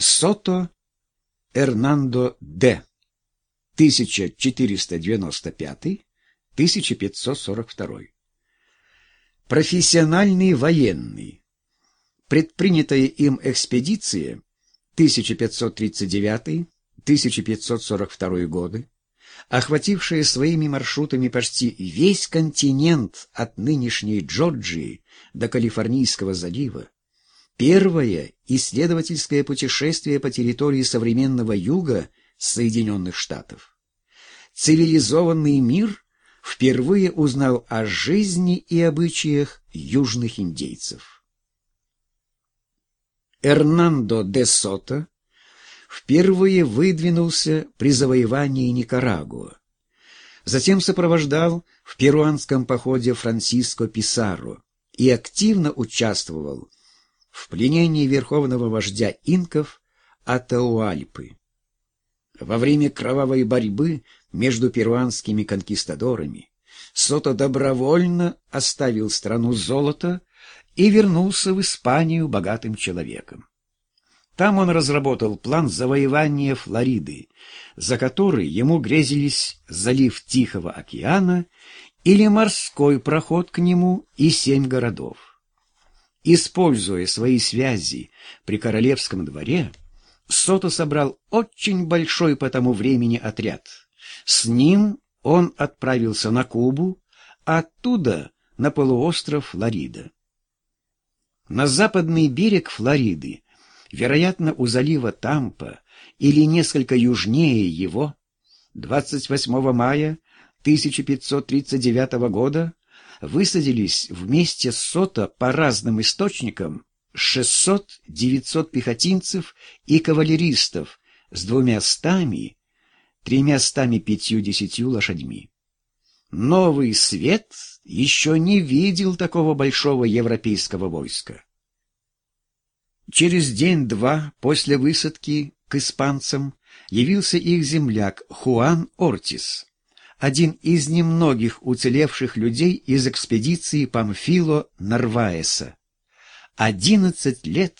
Сото Эрнандо Д. 1495-1542. Профессиональный военный. Предпринятая им экспедиция 1539-1542 годы, охватившая своими маршрутами почти весь континент от нынешней Джорджии до Калифорнийского залива, первое исследовательское путешествие по территории современного юга Соединенных Штатов. Цивилизованный мир впервые узнал о жизни и обычаях южных индейцев. Эрнандо де Сото впервые выдвинулся при завоевании Никарагуа. Затем сопровождал в перуанском походе Франсиско Писаро и активно участвовал в пленении верховного вождя инков Атауальпы. Во время кровавой борьбы между перуанскими конкистадорами Сото добровольно оставил страну золота и вернулся в Испанию богатым человеком. Там он разработал план завоевания Флориды, за который ему грезились залив Тихого океана или морской проход к нему и семь городов. Используя свои связи при королевском дворе, Сото собрал очень большой по тому времени отряд. С ним он отправился на Кубу, а оттуда на полуостров Флорида. На западный берег Флориды, вероятно, у залива Тампа или несколько южнее его, 28 мая 1539 года высадились вместе с Сото по разным источникам 600-900 пехотинцев и кавалеристов с двумя стами, тремястами пятью-десятью лошадьми. Новый свет еще не видел такого большого европейского войска. Через день-два после высадки к испанцам явился их земляк Хуан Ортис, один из немногих уцелевших людей из экспедиции Памфило Нарваеса, одиннадцать лет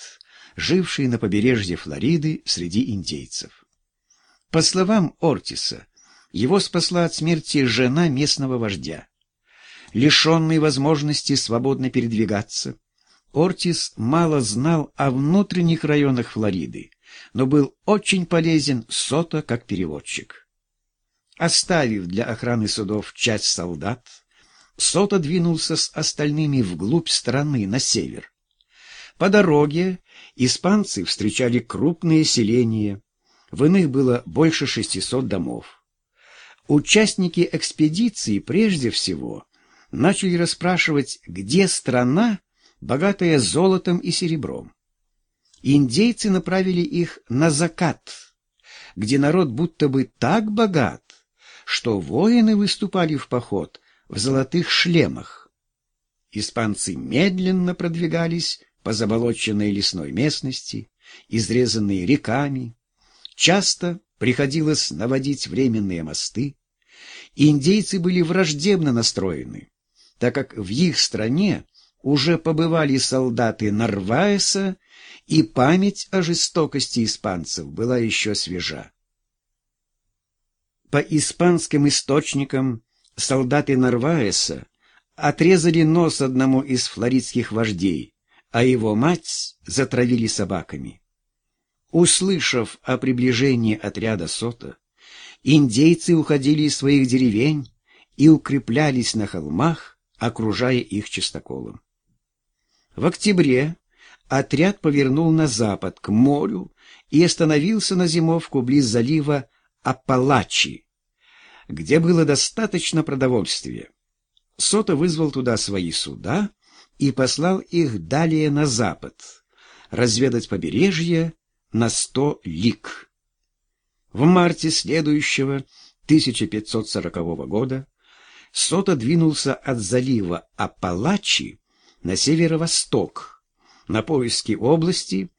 живший на побережье Флориды среди индейцев. По словам Ортиса, его спасла от смерти жена местного вождя. Лишенный возможности свободно передвигаться, Ортис мало знал о внутренних районах Флориды, но был очень полезен Сото как переводчик. Оставив для охраны судов часть солдат, Сото двинулся с остальными вглубь страны, на север. По дороге испанцы встречали крупные селения, в иных было больше 600 домов. Участники экспедиции прежде всего начали расспрашивать, где страна, богатая золотом и серебром. Индейцы направили их на закат, где народ будто бы так богат, что воины выступали в поход в золотых шлемах. Испанцы медленно продвигались по заболоченной лесной местности, изрезанной реками. Часто приходилось наводить временные мосты. Индейцы были враждебно настроены, так как в их стране уже побывали солдаты Нарваеса, и память о жестокости испанцев была еще свежа. По испанским источникам солдаты Нарваеса отрезали нос одному из флоридских вождей, а его мать затравили собаками. Услышав о приближении отряда Сота, индейцы уходили из своих деревень и укреплялись на холмах, окружая их чистоколом. В октябре отряд повернул на запад, к морю, и остановился на зимовку близ залива Апалачи, где было достаточно продовольствия. Сота вызвал туда свои суда и послал их далее на запад, разведать побережье на сто лиг. В марте следующего 1540 года Сота двинулся от залива Апалачи на северо-восток, на поиски области,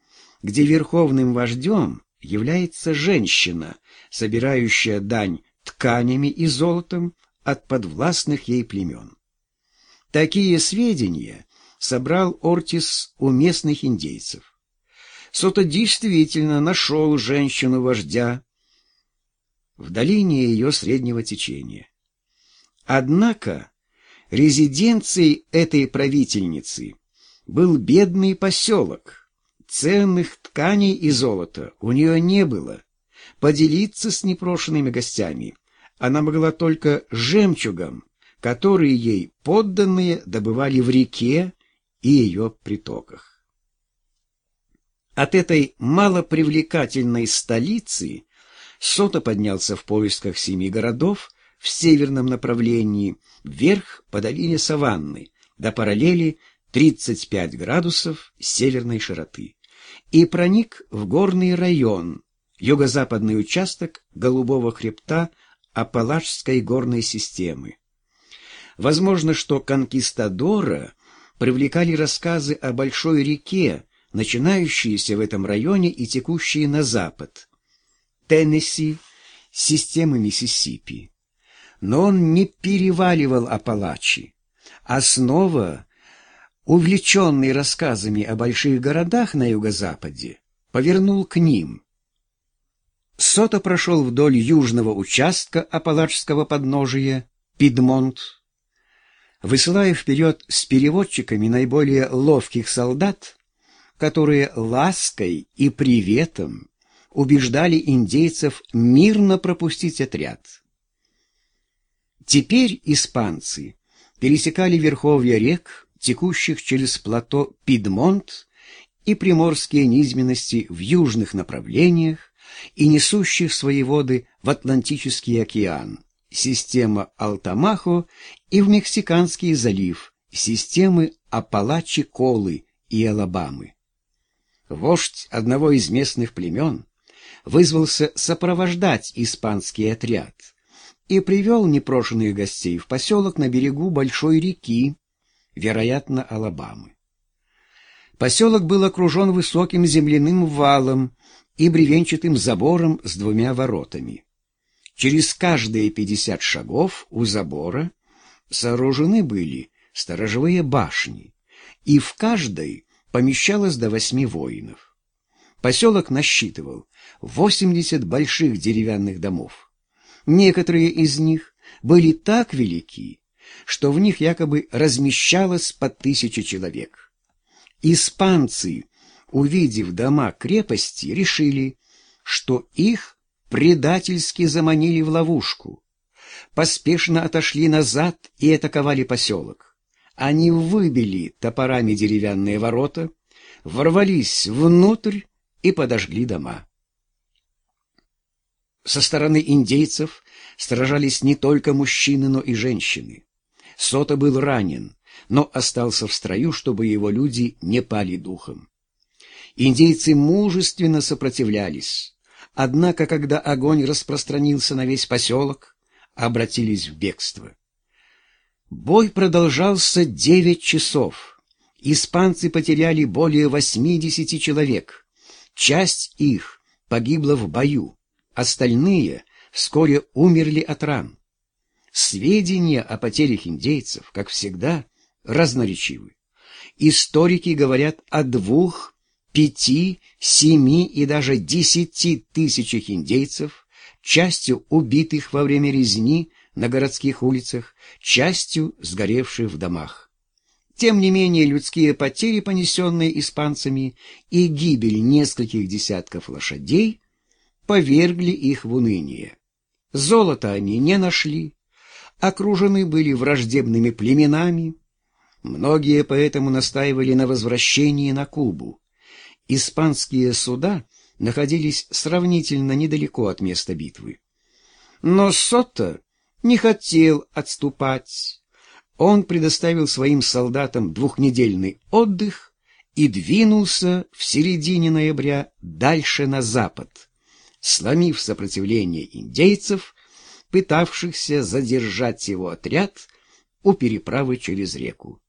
где верховным вождем является женщина, собирающая дань тканями и золотом от подвластных ей племен. Такие сведения собрал Ортис у местных индейцев. Сота действительно нашел женщину-вождя в долине ее среднего течения. Однако резиденцией этой правительницы был бедный поселок. Ценных тканей и золота у нее не было. Поделиться с непрошенными гостями она могла только жемчугом, который ей подданные добывали в реке и ее притоках. От этой малопривлекательной столицы Сота поднялся в поисках семи городов в северном направлении, вверх по долине Саванны, до параллели 35 градусов северной широты, и проник в горный район, юго-западный участок Голубого хребта Апалачской горной системы. Возможно, что конкистадора привлекали рассказы о большой реке, начинающиеся в этом районе и текущие на запад, Теннесси, системы Миссисипи. Но он не переваливал Апалачи, а снова, увлеченный рассказами о больших городах на юго-западе, повернул к ним. Сота прошел вдоль южного участка Апалачского подножия, Пидмонт, высылая вперед с переводчиками наиболее ловких солдат, которые лаской и приветом убеждали индейцев мирно пропустить отряд. Теперь испанцы пересекали верховья рек, текущих через плато Пидмонт и приморские низменности в южных направлениях и несущих свои воды в Атлантический океан, система Алтамахо и в Мексиканский залив, системы Апалачи-Колы и Алабамы вождь одного из местных племен, вызвался сопровождать испанский отряд и привел непрошенных гостей в поселок на берегу большой реки, вероятно, Алабамы. Поселок был окружен высоким земляным валом и бревенчатым забором с двумя воротами. Через каждые пятьдесят шагов у забора сооружены были сторожевые башни, и в каждой помещалось до восьми воинов. Поселок насчитывал 80 больших деревянных домов. Некоторые из них были так велики, что в них якобы размещалось по тысяче человек. Испанцы, увидев дома крепости, решили, что их предательски заманили в ловушку. Поспешно отошли назад и атаковали поселок. Они выбили топорами деревянные ворота, ворвались внутрь и подожгли дома. Со стороны индейцев сражались не только мужчины, но и женщины. Сота был ранен, но остался в строю, чтобы его люди не пали духом. Индейцы мужественно сопротивлялись, однако, когда огонь распространился на весь поселок, обратились в бегство. Бой продолжался девять часов. Испанцы потеряли более восьмидесяти человек. Часть их погибла в бою, остальные вскоре умерли от ран. Сведения о потерях индейцев, как всегда, разноречивы. Историки говорят о двух, пяти, семи и даже десяти тысячах индейцев, частью убитых во время резни на городских улицах, частью сгоревших в домах. Тем не менее, людские потери, понесенные испанцами, и гибель нескольких десятков лошадей повергли их в уныние. Золото они не нашли, окружены были враждебными племенами. Многие поэтому настаивали на возвращении на Кубу. Испанские суда находились сравнительно недалеко от места битвы. Но Сотто не хотел отступать. Он предоставил своим солдатам двухнедельный отдых и двинулся в середине ноября дальше на запад, сломив сопротивление индейцев, пытавшихся задержать его отряд у переправы через реку.